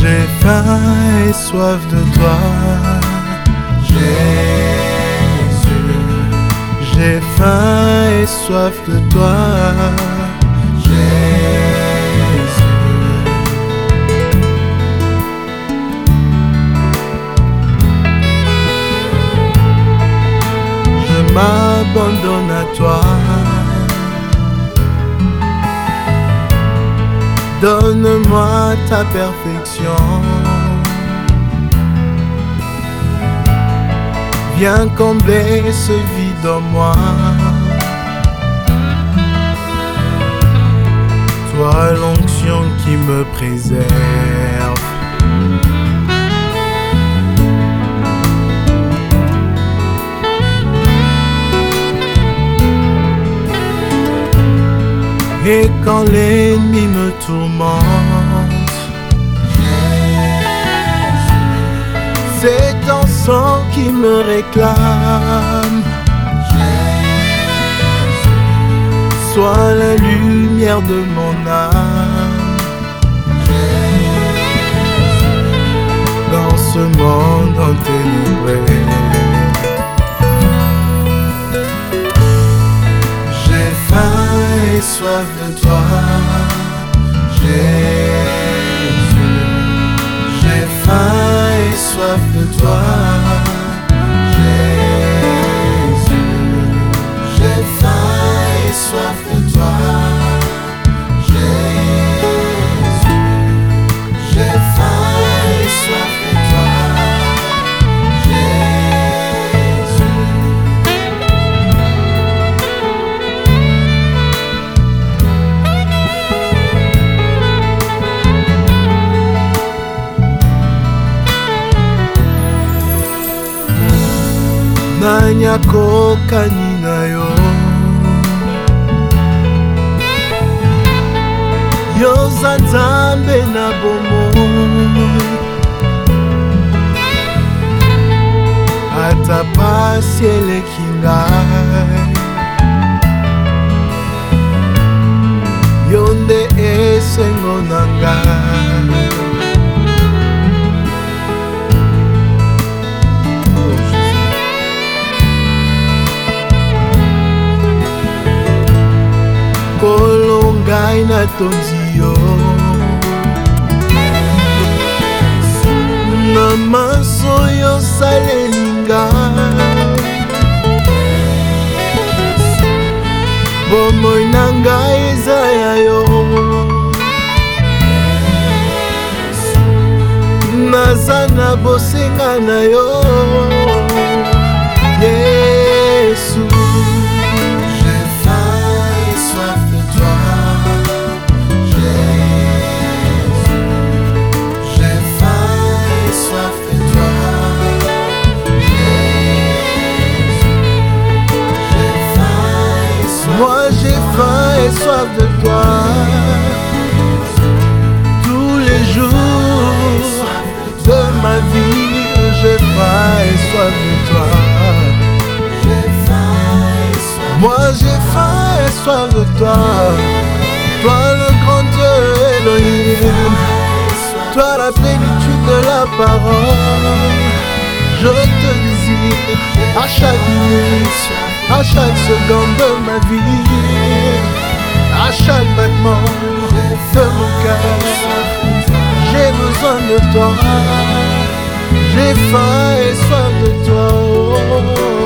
J'ai faim et soif de toi. Jésus. J'ai faim et soif de toi. M'abandonne à toi. Donne-moi ta perfection. Viens combler ce vide en moi. Toi l'onction qui me préserve. Et quand l'ennemi me tourmente, c'est ton sang qui me réclame. Sois la lumière de mon âme. Dans ce monde enténébré. Soif de toi. Jésus, J'ai faim et soif de toi. Nanyakokani na yo. Yoza nzambe na bomoi. Ata pasi eleki ngai. Yo nde esengo na ngai ngai natondi yo. Na maso yosaleli ngai. Bomoi na ngai eza ya yo. Naza na bosenga na yo de toi. Tous les jours de ma vie J'ai faim et soif de toi. Moi j'ai faim et soif de toi. Toi le grand Dieu Elohim. Toi la plénitude de la parole. Je te désire à chaque minute À chaque seconde de ma vie À chaque battement de mon cœur J'ai besoin de toi J'ai faim et soif de toi.